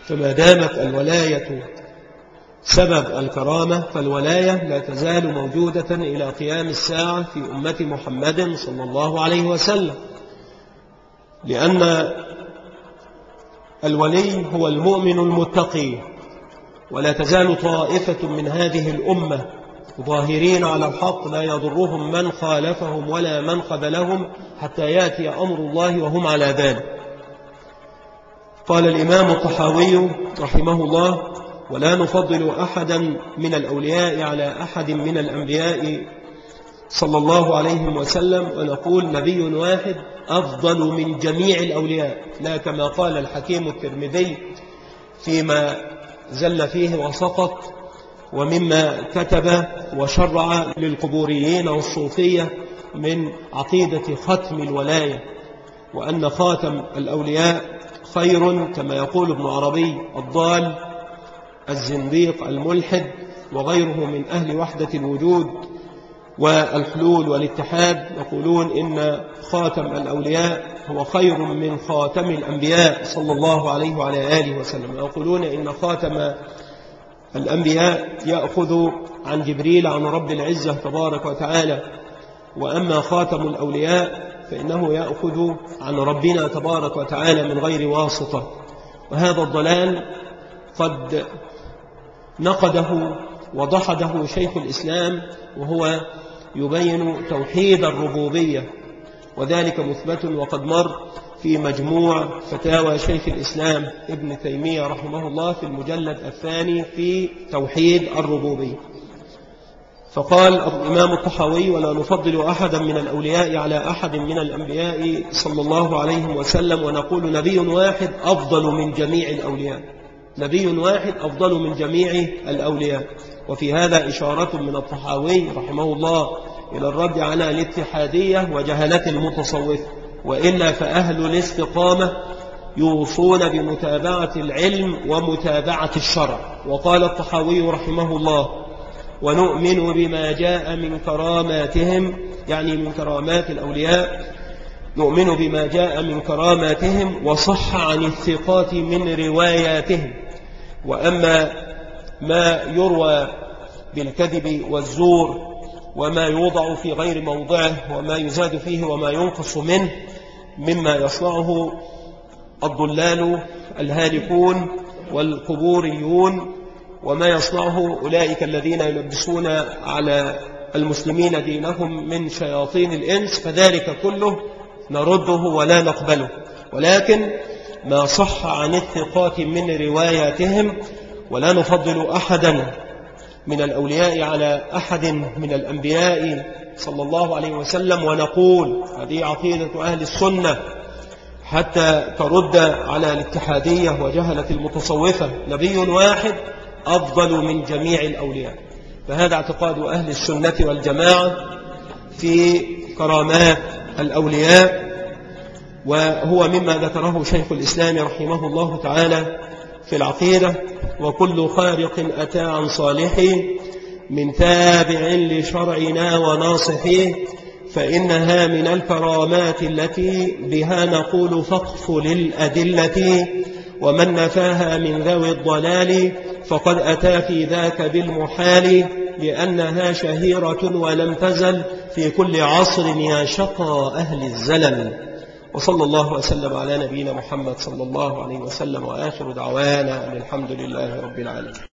فما دامت الولاية سبب الكرامة فالولاية لا تزال موجودة إلى قيام الساعة في أمة محمد صلى الله عليه وسلم. لأن الولي هو المؤمن المتقي ولا تزال طائفة من هذه الأمة ظاهرين على الحق لا يضرهم من خالفهم ولا من خذلهم حتى يأتي أمر الله وهم على ذلك. قال الإمام الطحاوي رحمه الله ولا نفضل أحدا من الأولياء على أحد من الأنبياء صلى الله عليه وسلم ونقول نبي واحد أفضل من جميع الأولياء. لا كما قال الحكيم الترمذي فيما زل فيه وسقط ومما كتب وشرع للقبوريين والصوفية من عقيدة ختم الولاية وأن خاتم الأولياء خير كما يقول ابن عربي الضال الزنديق الملحد وغيره من أهل وحدة الوجود. والحلول والاتحاد يقولون إن خاتم الأولياء هو خير من خاتم الأنبياء صلى الله عليه وعلى آله وسلم. يقولون إن خاتم الأنبياء يأخذ عن جبريل عن رب العزة تبارك وتعالى وأما خاتم الأولياء فإنه يأخذ عن ربنا تبارك وتعالى من غير واسطة. وهذا الضلال قد نقده وضحده شيخ الإسلام وهو يبين توحيد الربوبية وذلك مثبت وقد مر في مجموع فتاوى شيخ الإسلام ابن تيمية رحمه الله في المجلد الثاني في توحيد الربوبية. فقال الإمام الطحاوي ولا نفضل أحدا من الأولياء على أحد من الأنبياء صلى الله عليه وسلم ونقول نبي واحد أفضل من جميع الأولياء نبي واحد أفضل من جميع الأولياء. وفي هذا إشارة من الطحاوي رحمه الله إلى الرد على الاتحادية وجهلة المتصوف وإلا فأهل الاستقامة يوصون بمتابعة العلم ومتابعة الشرع. وقال الطحاوي رحمه الله ونؤمن بما جاء من كراماتهم يعني من كرامات الأولياء نؤمن بما جاء من كراماتهم وصح عن الثقات من رواياتهم. وأما ما يروى بالكذب والزور وما يوضع في غير موضعه وما يزاد فيه وما ينقص منه مما يصنعه الضلال الهالكون والقبوريون وما يصنعه أولئك الذين يلبسون على المسلمين دينهم من شياطين الإنس فذلك كله نرده ولا نقبله. ولكن ما صح عن الثقات من رواياتهم ولا نفضل أحدا من الأولياء على أحد من الأنبياء صلى الله عليه وسلم ونقول هذه عقيدة أهل السنة حتى ترد على الاتحادية وجهلة المتصوفة نبي واحد أفضل من جميع الأولياء. فهذا اعتقاد أهل السنة والجماعة في كرامات الأولياء وهو مما ذكره شيخ الإسلام رحمه الله تعالى في العقيدة وكل خارق أتى عن صالحي من تابع لشرعنا وناصحيه فإنها من الكرامات التي بها نقول فقف للأدلة ومن نفاها من ذوي الضلال فقد أتى في ذاك بالمحال لأنها شهيرة ولم تزل في كل عصر يا شقى أهل الزلل. وصلى الله وسلم على نبينا محمد صلى الله عليه وسلم وآخر دعوانا الحمد لله رب العالمين.